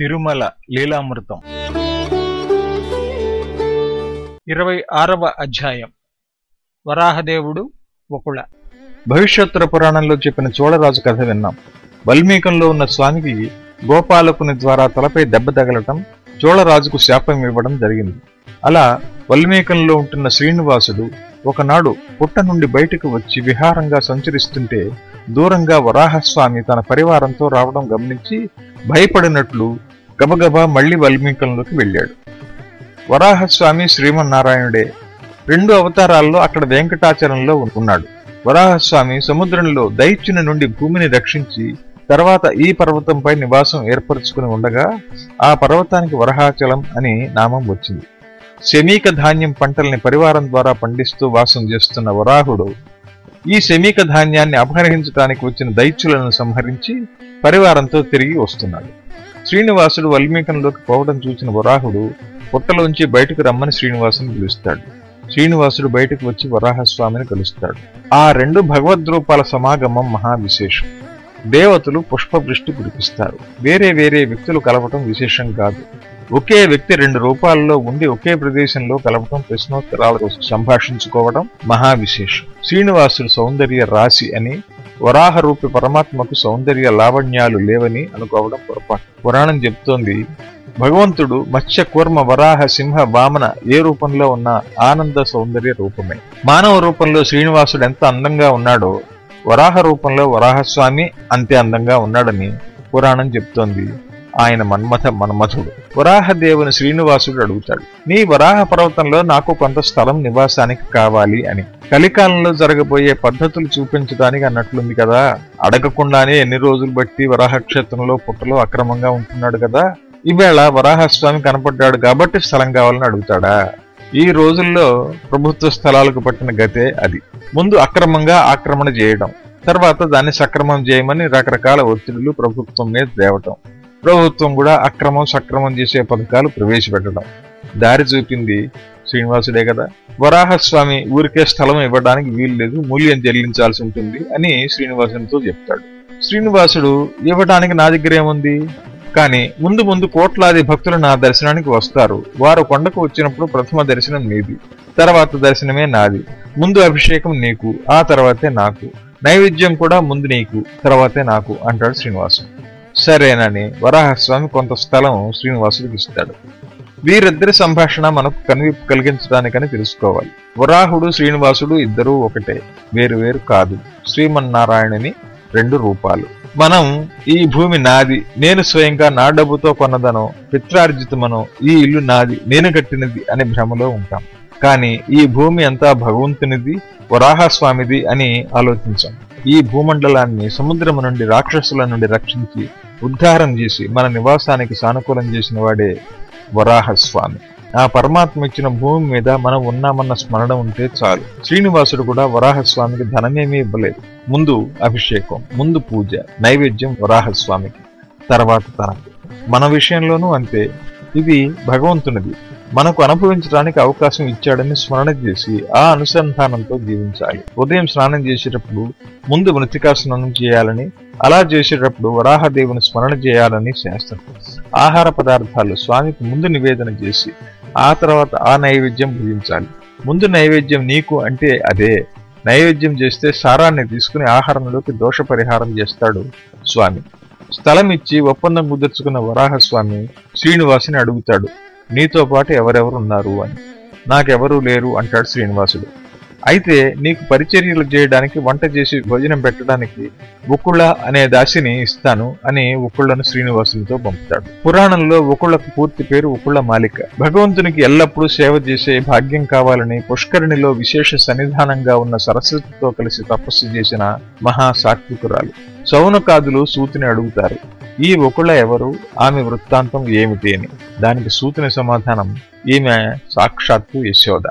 తిరుమల లీలామృతం. ఇరవై ఆరవ అధ్యాయం. వరాహదేవుడు ఒకళ భవిష్యోత్తర పురాణంలో చెప్పిన చోళరాజు కథ విన్నాం. వల్మీకంలో ఉన్న స్వామికి గోపాలకుని ద్వారా తలపై దెబ్బ తగలటం చోళరాజుకు శాపం ఇవ్వడం జరిగింది. అలా వల్మీకంలో ఉంటున్న శ్రీనివాసుడు ఒకనాడు పుట్ట నుండి బయటకు వచ్చి విహారంగా సంచరిస్తుంటే దూరంగా వరాహస్వామి తన పరివారంతో రావడం గమనించి భయపడినట్లు గబగబా మళ్ళీ వల్మీకంలోకి వెళ్ళాడు. వరాహస్వామి శ్రీమన్నారాయణుడే రెండు అవతారాల్లో అక్కడ వెంకటాచలంలో ఉన్నాడు. వరాహస్వామి సముద్రంలో దైత్యుని నుండి భూమిని రక్షించి తర్వాత ఈ పర్వతంపై నివాసం ఏర్పరచుకుని ఉండగా ఆ పర్వతానికి వరహాచలం అని నామం వచ్చింది. శమీక ధాన్యం పంటల్ని పరివారం ద్వారా పండిస్తూ వాసం చేస్తున్న వరాహుడు ఈ శమీక ధాన్యాన్ని అపహరించడానికి వచ్చిన దైత్యులను సంహరించి పరివారంతో తిరిగి వస్తున్నాడు. శ్రీనివాసుడు వల్మీకంలోకి పోవడం చూసిన వరాహుడు పుట్టలోంచి బయటకు రమ్మని శ్రీనివాసుని పిలుస్తాడు. శ్రీనివాసుడు బయటకు వచ్చి వరాహస్వామిని కలుస్తాడు. ఆ రెండు భగవద్రూపాల సమాగమం మహావిశేషం. దేవతలు పుష్పవృష్టి కురిపిస్తారు. వేరే వేరే వ్యక్తులు కలవటం విశేషం కాదు. ఒకే వ్యక్తి రెండు రూపాల్లో ఉండి ఒకే ప్రదేశంలో కలవటం ప్రశ్నోత్తరాలకు సంభాషించుకోవడం మహావిశేషం. శ్రీనివాసుడు సౌందర్య రాశి అని వరాహ రూపి పరమాత్మకు సౌందర్య లావణ్యాలు లేవని అనుకోవడం పొరపాటు. పురాణం చెప్తోంది భగవంతుడు మత్స్య కూర్మ వరాహ సింహ వామన ఏ రూపంలో ఉన్న ఆనంద సౌందర్య రూపమే. మానవ రూపంలో శ్రీనివాసుడు ఎంత అందంగా ఉన్నాడో వరాహ రూపంలో వరాహస్వామి అంతే అందంగా ఉన్నాడని పురాణం చెప్తోంది ఆయన మన్మథ మన్మథుడు. వరాహదేవుని శ్రీనివాసుడు అడుగుతాడు నీ వరాహ పర్వతంలో నాకు కొంత స్థలం నివాసానికి కావాలి అని. కలికాలంలో జరగబోయే పద్ధతులు చూపించడానికి అన్నట్లుంది కదా. అడగకుండానే ఎన్ని రోజులు బట్టి వరాహ క్షేత్రంలో పుట్టలో అక్రమంగా ఉంటున్నాడు కదా. ఈవేళ వరాహస్వామి కనపడ్డాడు కాబట్టి స్థలం కావాలని అడుగుతాడా? ఈ రోజుల్లో ప్రభుత్వ స్థలాలకు పట్టిన గతే అది. ముందు అక్రమంగా ఆక్రమణ చేయడం తర్వాత దాన్ని సక్రమం చేయమని రకరకాల ఒత్తిడులు ప్రభుత్వం మీద తేవటం ప్రభుత్వం కూడా అక్రమం సక్రమం చేసే పథకాలు ప్రవేశపెట్టడం. దారి చూపింది శ్రీనివాసుడే కదా. వరాహస్వామి ఊరికే స్థలం ఇవ్వడానికి వీలు లేదు మూల్యం చెల్లించాల్సి ఉంటుంది అని శ్రీనివాసునితో చెప్తాడు. శ్రీనివాసుడు ఇవ్వడానికి నా దగ్గర ఏముంది? కానీ ముందు ముందు కోట్లాది భక్తులు నా దర్శనానికి వస్తారు. వారు కొండకు వచ్చినప్పుడు ప్రథమ దర్శనం నీది తర్వాత దర్శనమే నాది. ముందు అభిషేకం నీకు ఆ తర్వాతే నాకు. నైవేద్యం కూడా ముందు నీకు తర్వాతే నాకు అంటాడు శ్రీనివాసు. సరేనని వరాహస్వామి కొంత స్థలం శ్రీనివాసుడికి ఇస్తాడు. వీరిద్దరి సంభాషణ మనకు కనువిప్పు కలిగించడానికని తెలుసుకోవాలి. వరాహుడు శ్రీనివాసుడు ఇద్దరూ ఒకటే వేరు వేరు కాదు. శ్రీమన్నారాయణుని రెండు రూపాలు. మనం ఈ భూమి నాది నేను స్వయంగా నా డబ్బుతో కొన్నదనో పిత్రార్జితమనో ఈ ఇల్లు నాది నేను కట్టినది అనే భ్రమలో ఉంటాం. కానీ ఈ భూమి అంతా భగవంతునిది వరాహస్వామిది అని ఆలోచించాం. ఈ భూమండలాన్ని సముద్రం నుండి రాక్షసుల నుండి రక్షించి ఉద్ధారం చేసి మన నివాసానికి సానుకూలం చేసిన వాడే వరాహస్వామి. ఆ పరమాత్మ ఇచ్చిన భూమి మీద మనం ఉన్నామన్న స్మరణ ఉంటే చాలు. శ్రీనివాసుడు కూడా వరాహస్వామికి ధనమేమీ ఇవ్వలేదు. ముందు అభిషేకం ముందు పూజ నైవేద్యం వరాహస్వామికి తర్వాత తనకు. మన విషయంలోనూ అంతే. ఇది భగవంతునిది. మనకు అనుభవించడానికి అవకాశం ఇచ్చాడని స్మరణ చేసి ఆ అనుసంధానంతో జీవించాలి. ఉదయం స్నానం చేసేటప్పుడు ముందు మృతికా స్నానం చేయాలని అలా చేసేటప్పుడు వరాహదేవుని స్మరణ చేయాలని శాస్త్రం. ఆహార పదార్థాలు స్వామికి ముందు నివేదన చేసి ఆ తర్వాత ఆ నైవేద్యం భుజించాలి. ముందు నైవేద్యం నీకు అంటే అదే. నైవేద్యం చేస్తే సారాన్ని తీసుకుని ఆహారంలోకి దోష పరిహారం చేస్తాడు స్వామి. స్థలం ఇచ్చి ఒప్పందం కుదుర్చుకున్న వరాహస్వామి శ్రీనివాసుని అడుగుతాడు. నీతో పాటు ఎవరెవరు ఉన్నారు అని. నాకెవరూ లేరు అంటాడు శ్రీనివాసుడు. అయితే నీకు పరిచర్యలు చేయడానికి వంట చేసి భోజనం పెట్టడానికి ఉక్కుళ్ళ అనే దాసిని ఇస్తాను అని ఉక్కుళ్ళను శ్రీనివాసులతో పంపుతాడు. పురాణంలో ఉక్కుళ్ళకు పూర్తి పేరు ఉక్కుళ్ళ మాలిక. భగవంతునికి ఎల్లప్పుడూ సేవ చేసే భాగ్యం కావాలని పుష్కరిణిలో విశేష సన్నిధానంగా ఉన్న సరస్వతితో కలిసి తపస్సు చేసిన మహా సాత్వికురాలు. సౌనకాదులు సూతిని అడుగుతారు. ఈ ఒకళ్ళ ఎవరు? ఆమె వృత్తాంతం ఏమిటి అని. దానికి సూతిని సమాధానం ఈమె సాక్షాత్తు యశోద.